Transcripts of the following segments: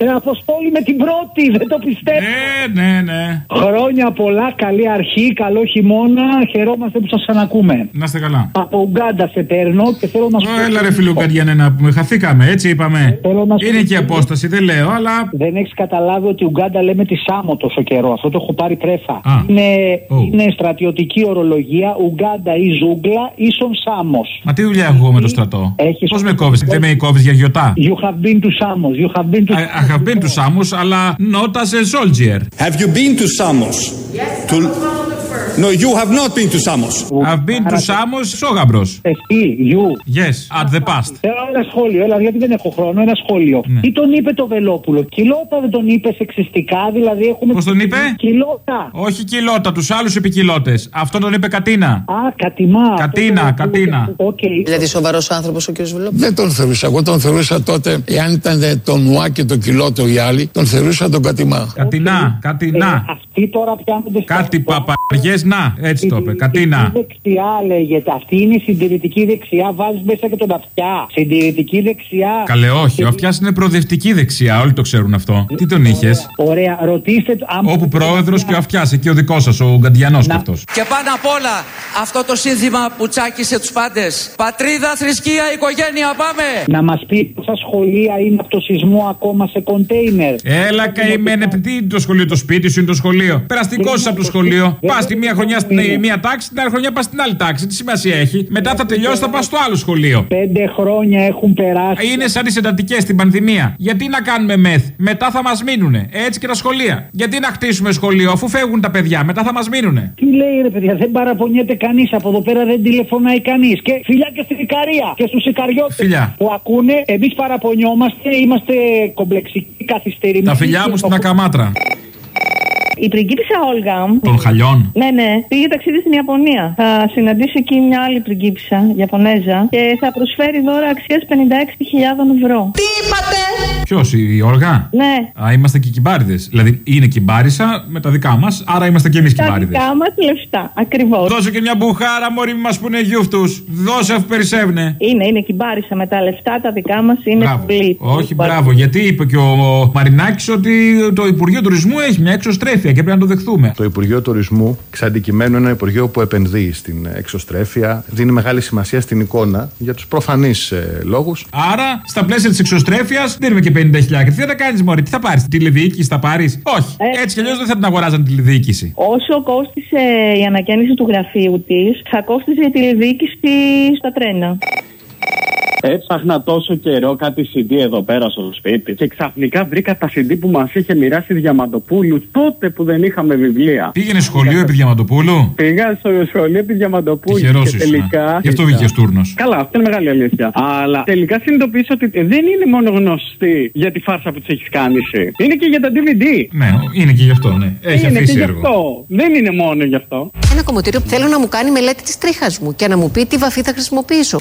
Ε, Αποστόλη με την πρώτη, δεν το πιστεύω. Ναι, ναι, ναι. Χρόνια πολλά, καλή αρχή, καλό χειμώνα. Χαιρόμαστε που σας ανακούμε. Να είστε καλά. Από Ουγγάντα σε παίρνω και θέλω να σου Ω, Έλα ρε φιλουκαδιανέ να πούμε, χαθήκαμε, έτσι είπαμε. Θέλω να σου Είναι πω- και η απόσταση, δεν λέω, αλλά Δεν έχεις καταλάβει ότι Ουγγάντα λέμε τη Σάμο τόσο καιρό. Αυτό το έχω πάρει πρέφα. Α. Είναι, Ω. είναι στρατιωτική ορολογία. Ουγγάντα ή ζούγκλα ίσον Σάμος. Μα τι δουλειά έχω εγώ με το στρατό; Έχεις- Πώς με κόβεις, δεν με κόβεις για γιοτά; You have been to Samos. You have been to I, I have been to Samos, αλλά not as a soldier. Have you been to Samos? To... No, you have not been to Samos. I've been to Samos, σόγαμπρο. Εσύ, you. Yes, at the past. Θέλω ένα σχόλιο, έλα, γιατί δεν έχω χρόνο. Ένα σχόλιο. Ναι. Τι τον είπε το Βελόπουλο, Κιλότα δεν τον είπε σεξιστικά, δηλαδή έχουμε. Πώς τον είπε; Κιλότα. Όχι κιλότα, τους άλλους επικιλότε. Αυτό τον είπε Κατίνα. Α, κατημά. Κατίνα, Αυτό το- κατίνα. Οκ. Δηλαδή σοβαρός άνθρωπος ο κ. Βελόπουλος. Δεν τον θεωρούσα. Εγώ τον θεωρούσα τότε, εάν ήταν το νουά και το κιλότο οι άλλοι, τον θεωρούσα τον κατημά. Κατινά, Ε, κατινά. αυτοί τώρα πιάνονται στα Κάτι αυτό. Παπαριέ, να, έτσι το είπε. Συντηρητική Κατίνα. δεξιά λέγεται. Αυτή είναι η συντηρητική δεξιά. Βάζεις μέσα και τον αυτιά. Συντηρητική δεξιά. Καλέ, όχι. Ο Αυτιάς είναι προοδευτική δεξιά. Όλοι το ξέρουν αυτό. Τι τον είχες; Ωραία, ρωτήστε. το- άμα- Όπου πρόεδρος και ο Αυτιάς, εκεί ο δικός σας, ο Γκαντιανός κι Να. αυτός. Και πάνω απ' όλα αυτό το σύνθημα που τσάκισε τους πάντες. Πατρίδα, θρησκεία, οικογένεια, πάμε! Να μας πει πόσα σχολεία είναι από το σεισμό ακόμα σε κοντέινερ. Έλα, καημένε, τι είναι το σχολείο, το σπίτι σου είναι το σχολείο; Περαστικό από το σχολείο. Πας τη μία χρονιά στην ε, μία τάξη, την άλλη χρονιά πας στην άλλη τάξη. Τι σημασία έχει; Μετά θα τελειώσει, θα πας στο άλλο σχολείο. Πέντε χρόνια έχουν περάσει. Είναι σαν τις εντατικές στην πανδημία. Γιατί να κάνουμε μεθ, μετά θα μας μείνουνε. Έτσι και τα σχολεία. Γιατί να χτίσουμε σχολείο, αφού φεύγουν τα παιδιά, μετά θα μας μείνουνε. Τι λέει ρε παιδιά, δεν παραπονιέται κανείς από εδώ πέρα, δεν τηλεφωνάει κανείς. Και φιλιά και στην Ικαρία και στους Ικαριώτες Φιλιά. που ακούνε, εμείς παραπονιόμαστε, είμαστε κομπλεξικοί, καθυστερημένοι. Τα φιλιά μου στην Ακαμάτρα. Η πριγκίπισσα Όλγα. Των χαλιών. Ναι, ναι. Πήγε ταξίδι στην Ιαπωνία. Θα συναντήσει εκεί μια άλλη πριγκίπισσα, Ιαπωνέζα, και θα προσφέρει δώρα αξίας 56.000 ευρώ. Τι είπατε! Ποιος, η Όργα. Ναι. Α, είμαστε και κυμπάριδες. Δηλαδή είναι κυμπάρισα με τα δικά μας, άρα είμαστε και εμείς Τα κυμπάριδες. δικά μας λεφτά. Ακριβώς. Δώσε και μια μπουχάρα, Μωρή, μη μα πούνε γιούφτους. Δώσε αφού περισσεύνε. Είναι, είναι κυμπάρισα με τα λεφτά, τα δικά μας είναι Μπράβο. πολύ. Όχι, μπράβο. Γιατί είπε και ο Μαρινάκης ότι το Υπουργείο Τουρισμού έχει μια εξωστρέφεια και πρέπει να το δεχθούμε. Το Υπουργείο Τουρισμού, εξ αντικειμένου, είναι ένα Υπουργείο που επενδύει στην εξωστρέφεια, δίνει μεγάλη σημασία στην εικόνα για τους προφανείς ε, λόγους. Άρα, στα πλαίσια της εξωστρέφειας, δίνουμε και 50.000. Τι θα τα κάνεις, Μωρή, τι θα πάρεις, τηλεδιοίκηση θα πάρεις; Όχι. Ε. Έτσι κι αλλιώς δεν θα την αγοράζαν τηλεδιοίκηση. Όσο κόστησε η ανακαίνιση του γραφείου της, θα κόστιζε η τηλεδιοίκηση στα τρένα. Έψαχνα τόσο καιρό κάτι CD εδώ πέρα στο σπίτι και ξαφνικά βρήκα τα CD που μας είχε μοιράσει Διαμαντοπούλου τότε που δεν είχαμε βιβλία. Πήγαινε σχολείο επί Διαμαντοπούλου; Πήγα στο σχολείο επί Διαμαντοπούλου Τυχερός και ήσουν. τελικά. Γι' αυτό βγήκε τούρνο. Καλά, αυτό είναι μεγάλη αλήθεια. Αλλά τελικά συνειδητοποίησα ότι δεν είναι μόνο γνωστή για τη φάρσα που της έχεις κάνει. εσύ. Είναι και για τα DVD. Ναι, είναι και γι' αυτό, ναι. Έχει είναι και αφήσει γι' έργο. αυτό. Δεν είναι μόνο γι' αυτό. Ένα κομμωτήριο που θέλω να μου κάνει μελέτη της τρίχας μου και να μου πει τι βαφή θα χρησιμοποιήσω.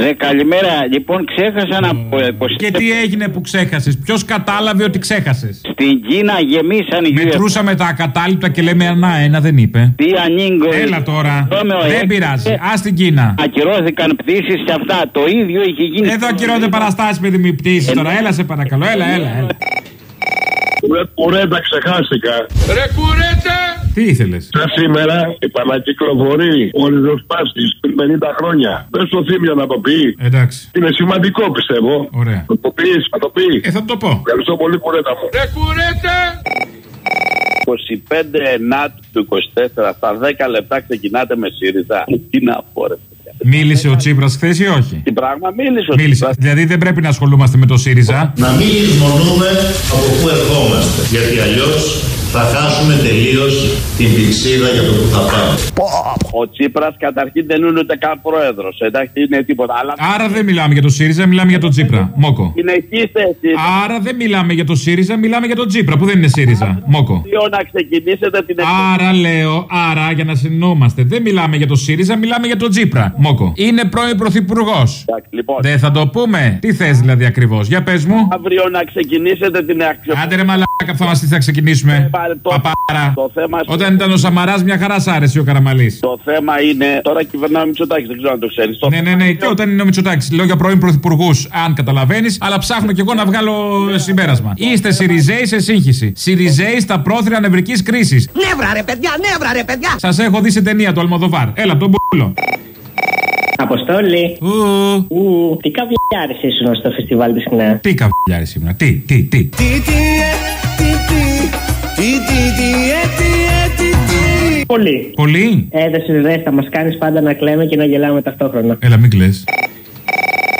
Ναι, καλημέρα. Λοιπόν, ξέχασα να πω. ε, πως Και τι έγινε που ξέχασες, ποιος κατάλαβε ότι ξέχασες; Στην Κίνα γεμίσαν οι Μετρούσαμε τα ακατάληπτα και λέμε ένα, ένα δεν είπε. Τι ανήγκο. Έλα τώρα. Ρώμεο, Δεν ε, πειράζει. ε, Α την Κίνα. Ακυρώθηκαν πτήσεις και αυτά. Το ίδιο είχε γίνει. Εδώ ακυρώνται παραστάσεις, παιδί μου, πτήσεις τώρα. Έλα, σε παρακαλώ, έλα, έλα. έλα. Ρε κουρέτα ξεχάστηκα. Ρε κουρέτα! Τι ήθελες; Σαν σήμερα επανακυκλοφορεί ο ριζοσπάστης πριν 50 χρόνια. Πες στο θύμιο να το πει. Εντάξει. Είναι σημαντικό πιστεύω. Ωραία. Θα το πεις, θα το πεις. Ε, θα το πω. Ευχαριστώ πολύ, κουρέτα μου. Ρε κουρέτα! 25 Ενάτου του 24, στα 10 λεπτά ξεκινάτε με ΣΥΡΙΖΑ. Τι να πω, ρε. Παιδιά. Μίλησε ο Τσίπρας χθες ή όχι; Τι πράγμα μίλησε ο Μίλησε. Τσίπρας. Δηλαδή δεν πρέπει να ασχολούμαστε με το ΣΥΡΙΖΑ. Να μην λησμονούμε από πού ερχόμαστε. Γιατί αλλιώς θα χάσουμε τελείως την πηξίδα για το που θα πάμε. Ο Τσίπρας καταρχήν δεν είναι ούτε καν πρόεδρος. Εντάξει, είναι τίποτα. Αλλά Άρα δεν μιλάμε για το ΣΥΡΙΖΑ, μιλάμε για τον Τσίπρα. Μόκο. συνεχίστε εσείς. Άρα δεν μιλάμε για το ΣΥΡΙΖΑ, μιλάμε για τον Τσίπρα που δεν είναι ΣΥΡΙΖΑ. Μόκο. να ξεκινήσετε την Άρα λέω, άρα για να συνεννοούμαστε, δεν μιλάμε για το ΣΥΡΙΖΑ, μιλάμε για τον Τσίπρα. Μόκο. Είναι πρώην πρωθυπουργός. λοιπόν. Δεν θα το πούμε. Τι θες δηλαδή ακριβώς, για πες μου. Αύριο να ξεκινήσετε την αξιοποίηση. Άντε ρε μαλάκα που θα μα τι θα ξεκινήσουμε. Το, Παπάρα. το θέμα. Όταν ήταν ο Σαμαράς, μια χαρά σ' άρεσε ο Καραμαλής. Το θέμα είναι. Τώρα κυβερνάμε Μητσοτάκης, δεν ξέρω αν το ξέρεις. Ναι, ναι, ναι, και όταν είναι ο Μητσοτάκης. Λέω για πρώην πρωθυπουργούς, αν καταλαβαίνεις, αλλά ψάχνω κι εγώ να βγάλω συμπέρασμα. Είστε Σιριζέοι σε σύγχυση. Σιριζέοι στα πρόθυρα νευρικής κρίσης. Νεύρα ρε παιδιά, νεύρα ρε παιδιά. Σας έχω δει σε ταινία του Αλμοδοβάρ. Έλα, τον πούλο. Αποστόλη. Ου. Τι καβλιάρι ήσουν στο φεστιβάλ της Νέα. Τι καβλιάρι ήμουν, τι, τι, τι. Πολύ. Πολύ. Έδωσε ιδέε, θα μας κάνεις πάντα να κλαίμε και να γελάμε ταυτόχρονα. Έλα, μην κλαις.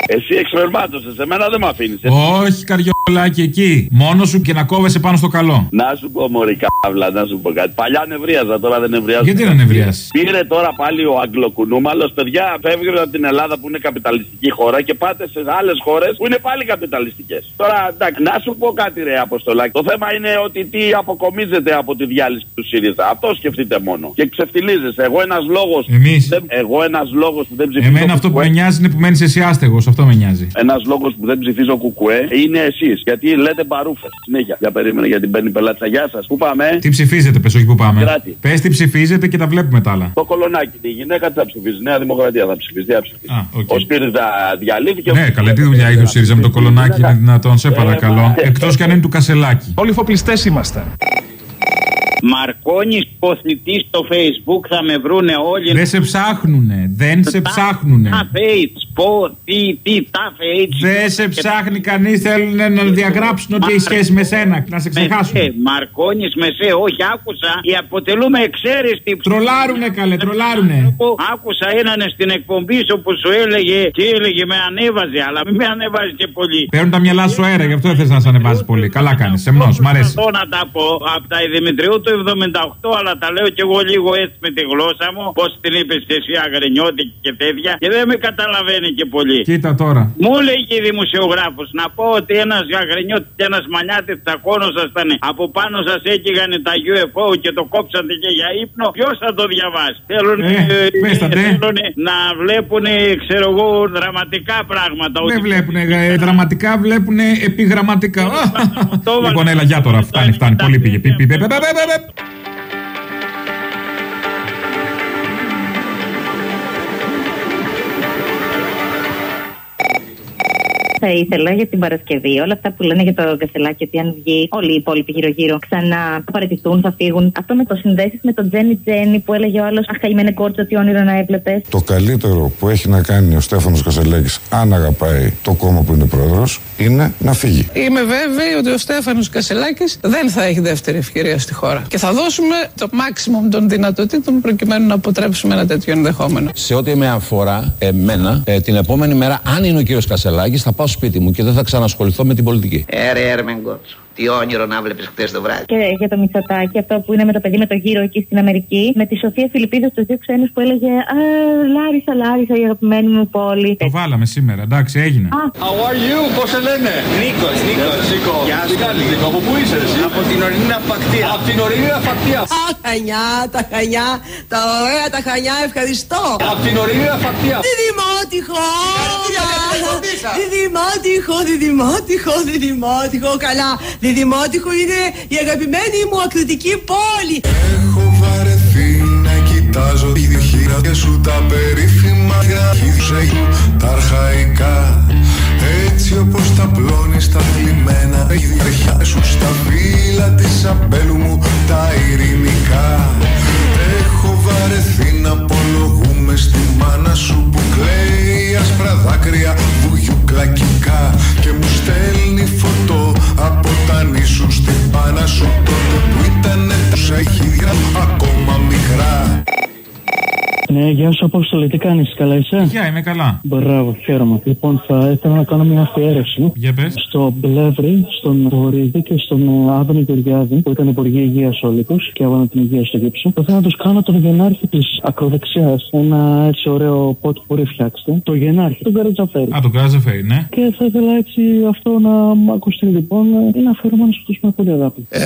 Εσύ εξπερμάτωσες, σε μένα δεν με αφήνεις. Όχι, καριολάκι εκεί. Μόνος σου και να κόβεσαι πάνω στο καλό. Να σου πω, Μωρή καύλα, να σου πω κάτι. Παλιά νευρίαζα, τώρα δεν νευριάζω. Γιατί να νευριάσεις; Πήρε τώρα πάλι ο Αγγλοκουνούμαλος, παιδιά, φεύγετε από την Ελλάδα που είναι καπιταλιστική χώρα και πάτε σε άλλες χώρες που είναι πάλι καπιταλιστικές. Τώρα, εντάξει, να σου πω κάτι, ρε Αποστολάκη. Το θέμα είναι ότι τι αποκομίζεται από τη διάλυση του ΣΥΡΙΖΑ. Αυτό σκεφτείτε μόνο. Και ξεφτιλίζεσαι. Εγώ ένας λόγο. Εγώ ένας λόγος που δεν ψηφίζω. Εμένα αυτό που με νοιάζει είναι που μένεις εσύ άστεγος. Αυτό με νοιάζει. Ένας λόγος που δεν ψηφίζω κουκουέ είναι εσείς. Γιατί λέτε μπαρούφες. Συνέχεια. Για περίμενε γιατί μπαίνει πελάτισσα. Γεια σας. Πού πάμε. Τι ψηφίζετε, πες, όχι που πάμε. Κράτη. Πες τι ψηφίζετε και τα βλέπουμε τα άλλα. Το Κολωνάκι. Η γυναίκα τι θα ψηφίσει. Νέα Δημοκρατία θα ψηφίσει. Τι θα ψηφίσει. Α, οκ. Ο ΣΥΡΙΖΑ διαλύθηκε. Ναι, καλά, τι δουλειά είχε ο ΣΥΡΙΖΑ με το Κολωνάκι, είναι δυνατόν, σε παρακαλώ. Εκτός κι αν είναι του Κασσελάκη. Όλοι εφοπλιστές είμαστε. Μαρκώνη ποθητή στο facebook θα με βρούνε όλοι. Δεν σε ψάχνουνε. Δεν σε ψάχνουνε. Τα face, πω, τι, τι, τα face. Δεν σε ψάχνει κανεί. Θέλουν να διαγράψουν ότι έχει σχέση με σένα. Να σε ξεχάσουν. Μαρκώνη με σε, όχι, άκουσα. Οι αποτελούμε εξαίρεστη. Τρολάρουνε καλέ, τρολάρουνε. Άκουσα έναν στην εκπομπή σου που σου έλεγε τι έλεγε, με ανέβαζε, αλλά μην με ανεβάζει και πολύ. Παίρνουν τα μυαλά σου αέρα, γι' αυτό δεν θε να σε ανεβάζει πολύ. Καλά κάνει. Σεμνό, μ' αρέσει. Αυτό να τα πω από τα Δημητριού του 78, αλλά τα λέω κι εγώ λίγο έτσι με τη γλώσσα μου. Πώς την είπες εσύ, αγρινιώτικη και τέτοια. Και δεν με καταλαβαίνει και πολύ. Κοίτα τώρα. Μου λέει και η δημοσιογράφος να πω ότι ένας αγρινιώτη και ένας μανιάτης τσακώνο ήταν από πάνω σας έκυγαν τα UFO και το κόψατε και για ύπνο. Ποιος θα το διαβάσει; Θέλουν, Ε, πέστατε. θέλουν να βλέπουν, ξέρω εγώ, δραματικά πράγματα. Δεν βλέπουν δραματικά, βλέπουν επιγραμματικά. Λοιπόν, έλα, για τώρα. Φτάνει, φτάνει. Πολύ πήγε. Yep. Θα ήθελα για την Παρασκευή όλα αυτά που λένε για το κασελάκι ότι αν βγει όλοι οι υπόλοιποι γύρω-γύρω ξανά θα παραιτηθούν, θα φύγουν. Αυτό με το συνδέσεις με τον Τζένι Τζένι που έλεγε ο άλλος Αχ, καημένε κόρτσο, τι όνειρο να έβλεπες. Το καλύτερο που έχει να κάνει ο Στέφανος Κασελάκης αν αγαπάει το κόμμα που είναι πρόεδρος είναι να φύγει. Είμαι βέβαιη ότι ο Στέφανος Κασελάκης δεν θα έχει δεύτερη ευκαιρία στη χώρα. Και θα δώσουμε το maximum των δυνατοτήτων προκειμένου να αποτρέψουμε ένα τέτοιο ενδεχόμενο. Σε ό,τι με αφορά εμένα, ε, την επόμενη μέρα, αν είναι ο κύριος Κασελάκης, θα πάω σπίτι μου και δεν θα ξανασχοληθώ με την πολιτική. Έρε, Έρμεγκοτσο. Τι όνειρο να βλέπεις χθες το βράδυ. Και για το Μητσοτάκι, αυτό που είναι με το παιδί με το γύρο εκεί στην Αμερική, με τη Σοφία Φιλιππίδου, του δύο ξένους που έλεγε Α, Λάρισα, Λάρισα, η αγαπημένη μου πόλη. Το βάλαμε σήμερα, εντάξει, έγινε. How are you, πώς σε λένε; Νίκος, Νίκος. Νίκο. Γεια Τι σου. κάνεις, Νίκο, από πού είσαι εσύ; Από την ορεινή ναυπακτία. Από την ορεινή ναυπακτία. Α, χανιά, τα χανιά, τα ωραία τα χανιά, ευχαριστώ. Από την ορεινή ναυπακτία. Διδημότυχο! Διδημότυχο, διδημότυχο, διδημότυχο, καλά. Διδημότυχο είναι η αγαπημένη μου ακριτική πόλη. Έχω βαρεθεί να κοιτάζω τη διχείρα και σου τα περίφημα γραφίδια τα αρχαϊκά. Έτσι όπως τα πλώνεις τα θλιμμένα η διαρχιά σου στα φύλλα της αμπέλου μου τα ειρηνικά. Έχω βαρεθεί να απολογούμε στη μάνα σου που κλαίει άσπρα δάκρυα βουγιουκλακικά. Και μου στέλνει φωτό από τα νήσου στην πάνα σου τότε που ήταν τόσα ηχίδια ακόμα μικρά Ναι, γεια σου Απόστολη, τι κάνεις, καλά είσαι; Γεια, είμαι καλά. Μπράβο, χαίρομαι. Λοιπόν, θα ήθελα να κάνω μια αφιέρωση Για πες. στο Μπλεύρη, στον Βορύδη και στον ε, Άδωνη Γεωργιάδη, που ήταν Υπουργοί Υγείας όλοι του και έβαλαν την υγεία στο γύψο. Θα ήθελα να τους κάνω τον γενάρχη της ακροδεξιάς. Ένα έτσι ωραίο πότ που μπορεί φτιάξετε. Το γενάρχη, τον Καρατζαφέρη. Α, τον Κράζεφέρι, ναι. Και θα ήθελα έτσι αυτό να μ' ακουστεί λοιπόν. Είναι αφιερωμένο σε αυτού με πολύ αγάπη. Ε,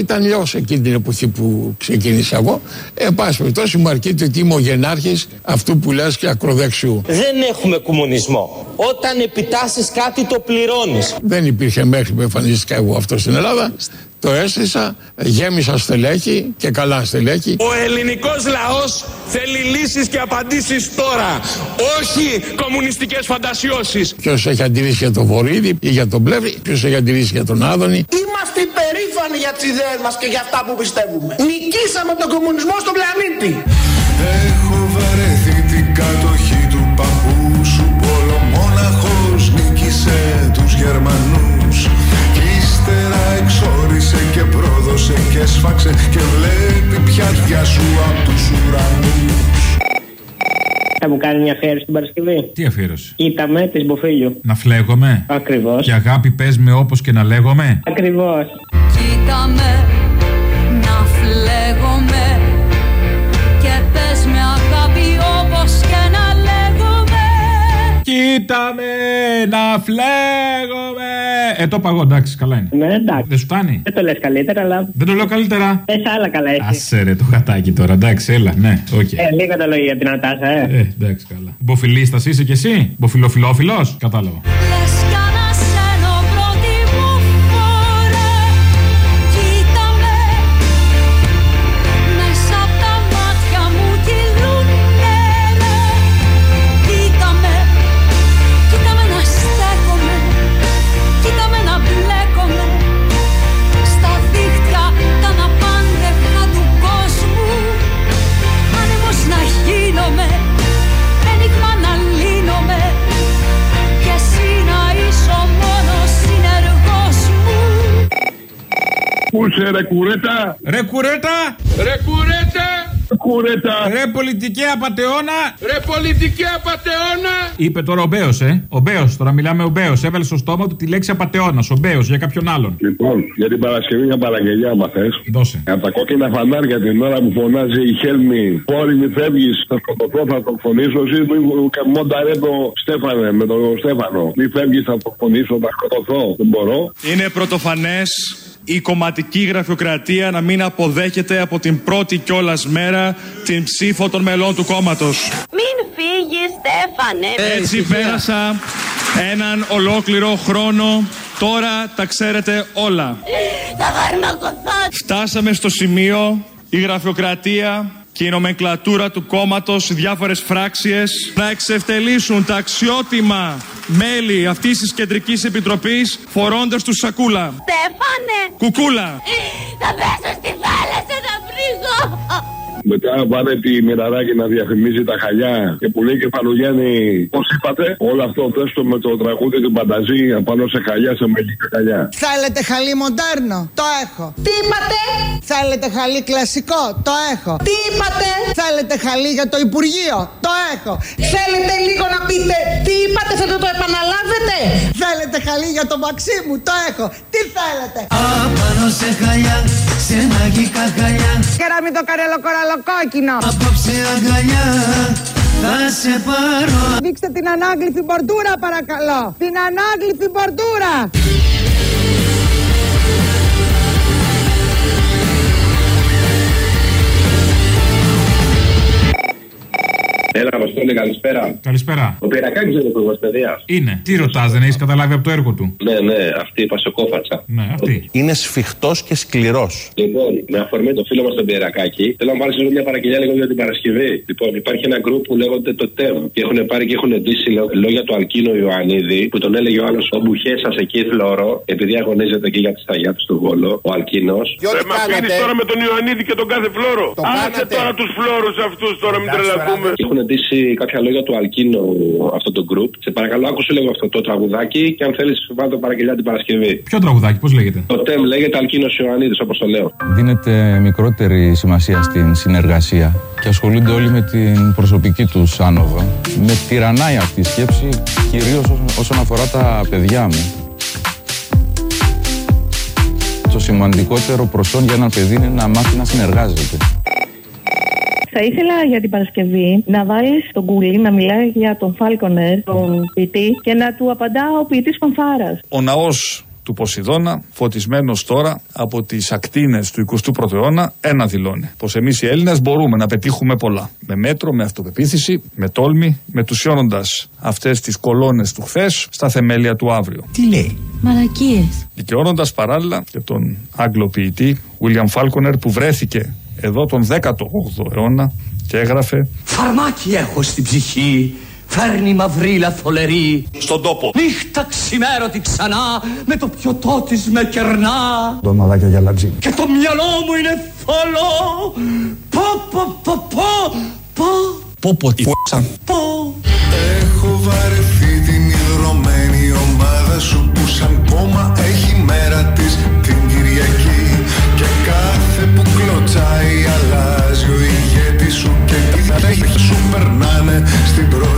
ήταν λιώ εκείνη την εποχή που ξεκίνησα εγώ. Ε, πάση περιπτώσει, μου αρκείται ότι είμαι ο γενάρχη υπάρχει αυτού που λες και ακροδεξιού. Δεν έχουμε κομμουνισμό. Όταν επιτάσσεις κάτι το πληρώνεις. Δεν υπήρχε μέχρι που εμφανίστηκα εγώ αυτός στην Ελλάδα. Το έστησα, γέμισα στελέχη και καλά στελέχη. Ο ελληνικός λαός θέλει λύσεις και απαντήσεις τώρα. Όχι κομμουνιστικές φαντασιώσεις. Ποιος έχει αντιρρήσει για τον Βορύδη ή για τον Πλεύρη, ποιος έχει αντιρρήσει για τον Άδωνη. Είμαστε υπερήφανοι για τις ιδέες μας και για αυτά που πιστεύουμε. Νικήσαμε τον κομμουνισμό στον πλανήτη. Έχω βαρεθεί την κατοχή του παππού σου Πολομόναχος νίκησε τους Γερμανούς Κι ύστερα εξόρισε και πρόδωσε και σφάξε Και βλέπει πιάτια σου απ' τους ουρανούς Θα μου κάνει μια αφιέρωση την Παρασκευή; Τι αφιέρωση; Κοίτα με τη Μποφίλιο. Να φλέγομαι; Ακριβώς. Και αγάπη πες με όπως και να λέγομαι; Ακριβώς. Κοίτα Κοίτα με να φλέγομαι. Ε, το παγώ, εντάξει, καλά είναι. Ναι, εντάξει. Δεν σου φτάνει; Δεν το λες καλύτερα, αλλά. Δεν το λέω καλύτερα. Ε, άλλα καλά έχει. Άσε ρε το γατάκι τώρα, εντάξει, έλα, ναι, οκ. Ε, λίγο το λέω για τη Νατάσα, ε. Ε, εντάξει, καλά. Μποφιλίστας είσαι κι εσύ; Μποφιλοφιλόφιλος, κατάλαβα. Λες ρε κουρέτα, Ρε κουρέτα! Ρε κουρέτα! κουρέτα. Ρε πολιτική απατεώνα! Ρε πολιτική απατεώνα! Είπε τώρα ο Μπέος, ε. Ο Μπέος, τώρα μιλάμε ο Μπέος. Έβαλε στο στόμα του τη λέξη απατεώνα. Ο Μπέος για κάποιον άλλον. Λοιπόν, για την Παρασκευή μια παραγγελιά, άμα θες. Δώσε. Από τα κόκκινα φανάρια την ώρα που φωνάζει η Χέλμη, Πόρη μη φεύγεις, θα σκοτωθώ, θα το φωνήσω. Εσύ μου μόνταρε το Στέφανε με τον Στέφανο. Μη φεύγεις, θα το φωνήσω, θα σκοτωθώ. Δεν μπορώ. Είναι πρωτοφανές η κομματική γραφειοκρατία να μην αποδέχεται από την πρώτη κιόλας μέρα την ψήφο των μελών του κόμματος. Μην φύγεις Στέφανε Έτσι πέρασα έναν ολόκληρο χρόνο. Τώρα τα ξέρετε όλα. Θα φαρμακοθώ Φτάσαμε στο σημείο η γραφειοκρατία και η νομενκλατούρα του κόμματος, οι διάφορες φράξιες να εξευτελίσουν τα αξιότιμα μέλη αυτής της κεντρικής επιτροπής φορώντας τους σακούλα. Στέφανε Κουκούλα. Θα πέσω στη θάλασσα να βρίγω Μετά βάλε τη μοιραράκι να διαφημίζει τα χαλιά και που λέει και Παλουγιάννη, πώς είπατε, όλο αυτό θες με το τραγούδι του Μπανταζή απάνω σε χαλιά, σε μαγικά χαλιά. Θέλετε χαλί μοντέρνο, το έχω. Τι είπατε; Θέλετε χαλί κλασικό, το έχω. Τι είπατε; Θέλετε χαλί για το Υπουργείο, το έχω. Θέλετε λίγο να πείτε τι είπατε, θα το, το επαναλάβετε; Θέλετε χαλί για το μαξί μου, το έχω. Τι θέλετε; Απάνω σε χαλιά, σε μαγικά χαλιά Κεράμι το καρέλο κοραλοκόκκινο. Απόψε αγκαλιά, θα σε πάρω Δείξτε την ανάγλυφη μπορτούρα παρακαλώ. Την ανάγλυφη μπορτούρα. Έλα, Αποστόλη, καλησπέρα. Καλησπέρα. Ο Πυρακάκης είναι υπουργός παιδείας. Είναι. Τι ρωτάς, δεν έχεις καταλάβει από το έργο του; Ναι, ναι, αυτή η πασοκόφατσα. Ναι, αυτή. Είναι σφιχτός και σκληρός. Λοιπόν, με αφορμή το φίλο μας τον Πιερακάκη, θέλω να βάλω σε μια παραγγελιά λίγο για την Παρασκευή. Λοιπόν, υπάρχει ένα γκρουπ που λέγονται το ΤΕΒ και έχουν πάρει και έχουν ντύσει λό- λόγια του Αλκίνο Ιωαννίδη που τον έλεγε ο άλλο Ο μπουχές σας εκεί φλωρό, επειδή αγωνίζεται και για τη σταγιά του του Βόλο, ο Αλκίνος. Δεν μα πίνει τώρα με τον Ιωαννίδη και τον κάθε φλόρο. Άσε τώρα τους φλόρους αυτούς τώρα, μην τρελαθούμε. Έχουν ντύσει κάποια λόγια του Αλκίνο αυτό το γκρουπ. Σε παρακαλώ, άκουσε λίγο αυτό το τραγουδάκι και αν θέλεις, βάλω το παραγγελιά την Παρασκευή. Ποιο τραγουδάκι, πώς λέγεται; Το ΤΕΜ λέγεται Αλκίνο Ιωαννίδης, όπως το λέω. Δίνεται μικρότερη σημασία στην συνεργασία και ασχολούνται όλοι με την προσωπική τους άνοδο. Με τυραννάει αυτή η σκέψη, κυρίως όσον, όσον αφορά τα παιδιά μου. Το σημαντικότερο προσόν για ένα παιδί είναι να μάθει να συνεργάζεται. Θα ήθελα για την Παρασκευή να βάλεις τον Κούλι να μιλάει για τον Φάλκονερ, τον ποιητή, και να του απαντά ο ποιητής Φανφάρας. Ο ναός του του Ποσειδώνα, φωτισμένος τώρα από τις ακτίνες του 21ου αιώνα, ένα δηλώνει. Πως εμείς οι Έλληνες μπορούμε να πετύχουμε πολλά. Με μέτρο, με αυτοπεποίθηση, με τόλμη, μετουσιώνοντα αυτές τις κολόνες του χθες στα θεμέλια του αύριο. Τι λέει; Μαλακίες. Δικαιώνοντας παράλληλα και τον Άγγλο ποιητή William Falconer που βρέθηκε εδώ τον 18ο αιώνα και έγραφε Φαρμάκι έχω στην ψυχή. Φέρνει μαυρίλα θολερή. Στον τόπο. Νύχτα ξημέρωτη ξανά. Με το πιωτό της με κερνά. Τον μαλάκια για λατζί. Και το μυαλό μου είναι θολό. Πω πω πω πω. Πω Πω πω τι φ***σαν. πω. Έχω βαρεθεί περνάνε στην πρώτη εθνική.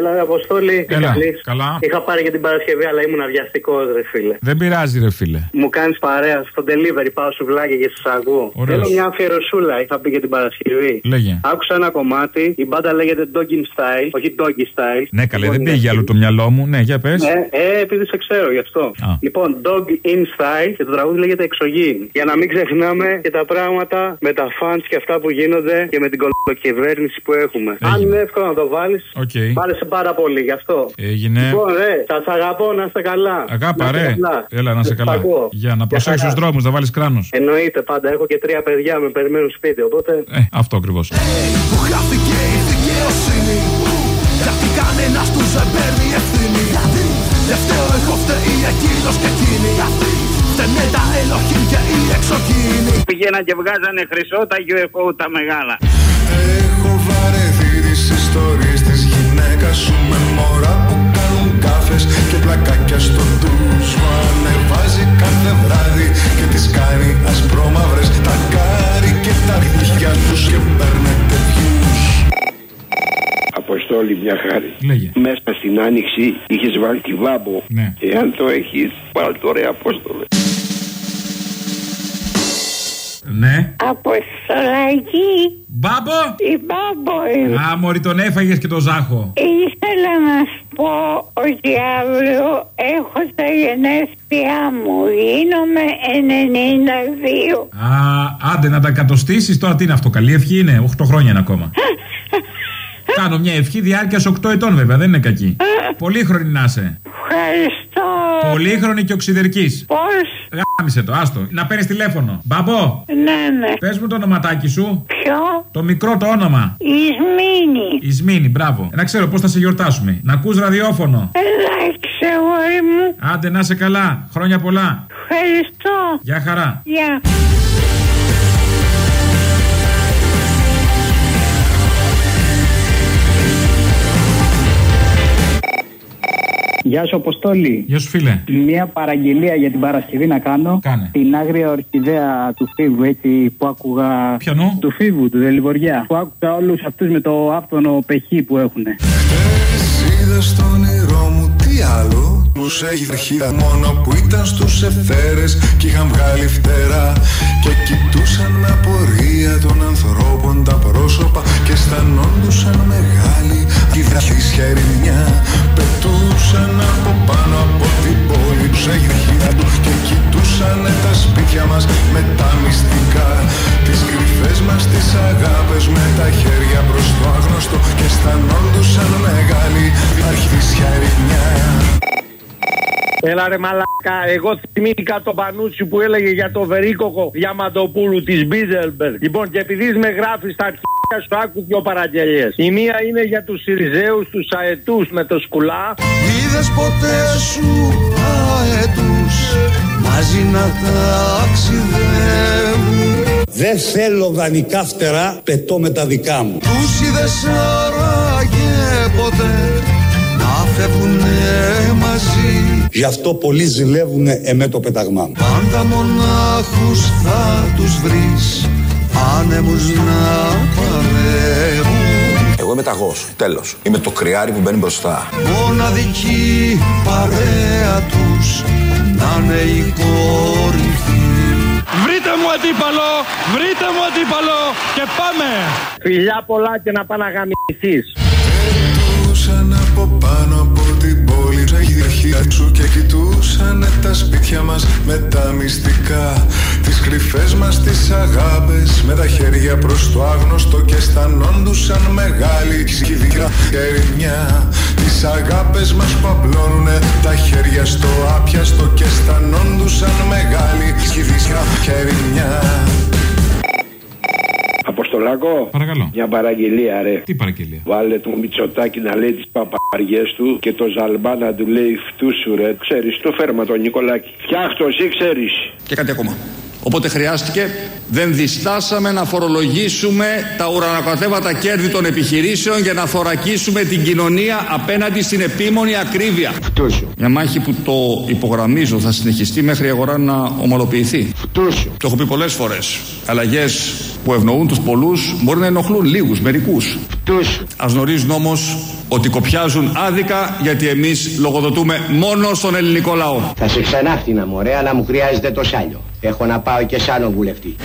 Έλα, ρε Αποστόλη, τι Έλα, κάνεις; καλά. Είχα πάρει για την Παρασκευή, αλλά ήμουν αδιαστικό, ρε φίλε. Δεν πειράζει, ρε φίλε. Μου κάνεις παρέα στο delivery, πάω σου βλάκια και σου ακούω. Ωραίος. Θέλω μια αφιερωσούλα, είχα πει για την Παρασκευή. Λέγε. Άκουσα ένα κομμάτι, η μπάντα λέγεται Dogging Style, όχι Doggy Style. Ναι, καλέ, Λοιπόν, δεν είναι πήγε άλλο το μυαλό μου. Ναι, για πες. Ναι, ε, επειδή σε ξέρω γι' αυτό. Α. Λοιπόν, Dog in Style και το τραγούδι λέγεται Εξωγήινοι. Για να μην ξεχνάμε και τα πράγματα με τα fans και αυτά που γίνονται και με την κωλοκυβέρνηση που έχουμε. Αν είναι εύκολο να το βάλεις, Οκ. βάλε σε πάρα πολύ γι' αυτό. Έγινε. Λοιπόν, ρε, σας αγαπώ, να είστε καλά. Αγάπα, Να είστε ρε. καλά. Έλα να σε Σας καλά. ακούω. Για να Γεια προσέξεις χαρά. τους δρόμους, να βάλεις κράνος. Εννοείται πάντα, έχω και τρία παιδιά με περιμένουν σπίτι, οπότε. Ε, αυτό ακριβώς. Που χάθηκε η δικαιοσύνη Γιατί κανένας τους δεν παίρνει ευθύνη Δεν φταίω εγώ φταίει εκείνος και εκείνη Φταίνε τα ελοχήν και οι εξωγήινοι Πήγαιναν και βγάζανε χρυσό τα UFO τα μεγάλα. Μωρά που κάνουν κάφες και πλακάκια στο ντους Μου ανεβάζει κάθε βράδυ και τις κάνει ασπρόμαυρες τα κάρι και τα αρχίδια τους και παίρνετε views Αποστόλη, μια χάρη. Λέγε. Μέσα στην άνοιξη είχες βάλει τη βάμπο. Ναι. Εάν το έχεις, βάλει το ρε Απόστολε. Ναι. Αποστολάκη. Μπάμπο! Η μπάμπο είμαι. Α, μωρή τον έφαγες και το ζάχο. Ήθελα να σου πω ότι αύριο έχω τα γενέθλιά μου. Γίνομαι 92. Α, άντε να τα κατοστήσεις τώρα τι είναι αυτό. Καλή ευχή είναι. 8 χρόνια είναι ακόμα. Κάνω μια ευχή διάρκειας 8 ετών βέβαια, δεν είναι κακή. Πολύχρονη να είσαι. Ευχαριστώ. Πολύχρονη και οξυδερκής. Πώς; Γάμισε το, άστο. Να παίρνεις τηλέφωνο. Μπαμπό, Ναι, ναι. πες μου το ονοματάκι σου. Ποιο; Το μικρό το όνομα. Ισμήνη. Ισμήνη, μπράβο. Να ξέρω πώς θα σε γιορτάσουμε. Να ακούς ραδιόφωνο. Εντάξει, αγόρι μου. Άντε να είσαι καλά. Χρόνια πολλά. Ευχαριστώ. Γεια χαρά. Γεια. Γεια σου, Αποστόλη. Γεια σου, φίλε. Μια παραγγελία για την Παρασκευή να κάνω. Κάνε. Την άγρια ορχιδέα του Φίβου, έτσι που άκουγα. Ποιανού; Του Φίβου, του Δελιβοριά. Που άκουγα όλους αυτούς με το άφθονο πεχή που έχουν. Είδα στον όνειρό μου τι άλλο; Τους έχει αρχίδα μόνο που ήταν στους ευθέρες Κι είχαν βγάλει φτερά Και κοιτούσαν με απορία των ανθρώπων τα πρόσωπα Και αισθανόντουσαν μεγάλη Τη δραχίσια ερημιά Πετούσαν από πάνω από την πόλη Τους έχει αρχίδα τους Και κοιτούσαν τα σπίτια μας με τα μυστικά Τις κρυφές μας τις αγάπες με τα χέρια προς το άγνωστο Και αισθανόντουσαν μεγάλη αρχίσια ερημιά Έλα ρε μαλάκα, εγώ θυμήθηκα το πανούτσι που έλεγε για το βερίκοκο Διαμαντοπούλου της Μπίζελμπεργκ. Λοιπόν, και επειδή με γράφεις στα αρχαία σου άκου δύο παραγγελίες. Η μία είναι για τους Σιριζέους, τους αετούς με το σκουλά. Είδες ποτέ σου αέτους μαζί να ταξιδεύουν Δεν θέλω δανεικά φτερά, πετώ με τα δικά μου. Τους είδες άραγε ποτέ να φεύγουνε μαζί; Γι' αυτό πολλοί ζηλεύουνε εμέ το πεταγμά μου. Πάντα μονάχους θα τους βρεις άνεμους να παρεύουν Εγώ είμαι ταγός, τέλος. Είμαι το κρυάρι που μπαίνει μπροστά. Μοναδική παρέα τους να είναι η κορυφή Βρείτε μου αντίπαλο, βρείτε μου αντίπαλο και πάμε. Φιλιά πολλά και να πάνε να γαμηθείς. Πετούσαν από πάνω από την πόλη Έχει αρχίδα σου και μας με τα μυστικά. Τις κρυφές μας τις αγάπες Με τα χέρια προς το άγνωστο Και αισθανόντουσαν μεγάλη σχηδιά και ερημιά Τις αγάπες μας που απλώνουνε Τα χέρια στο άπιαστο Και αισθανόντουσαν μεγάλη σχηδιά και ερημιά Αποστολάκο. Παρακαλώ. Μια παραγγελία, ρε. Τι παραγγελία; Βάλε το Μητσοτάκι να λέει τις παπαριές του και το Ζαλμπά να του λέει φτούσου, ρε. Ξέρεις, το φέρμα τον Νικολάκη. Φτιάχτος, εσύ ξέρεις. Και κάτι ακόμα. Οπότε χρειάστηκε, δεν διστάσαμε να φορολογήσουμε τα ουρανοκατέβατα κέρδη των επιχειρήσεων για να θωρακίσουμε την κοινωνία απέναντι στην επίμονη ακρίβεια. Φτούσιο. Μια μάχη που το υπογραμμίζω θα συνεχιστεί μέχρι η αγορά να ομαλοποιηθεί. Φτούσιο. Το έχω πει πολλές φορές. Αλλαγές που ευνοούν τους πολλούς μπορεί να ενοχλούν λίγους, μερικούς. Φτούσιο. Α γνωρίζουν όμως ότι κοπιάζουν άδικα γιατί εμείς λογοδοτούμε μόνο στον ελληνικό λαό. Θα σε ξανάφτινα μωρέ, αλλά μου χρειάζεται το σάλιο. Έχω να πάω και σ' άλλον βουλευτή.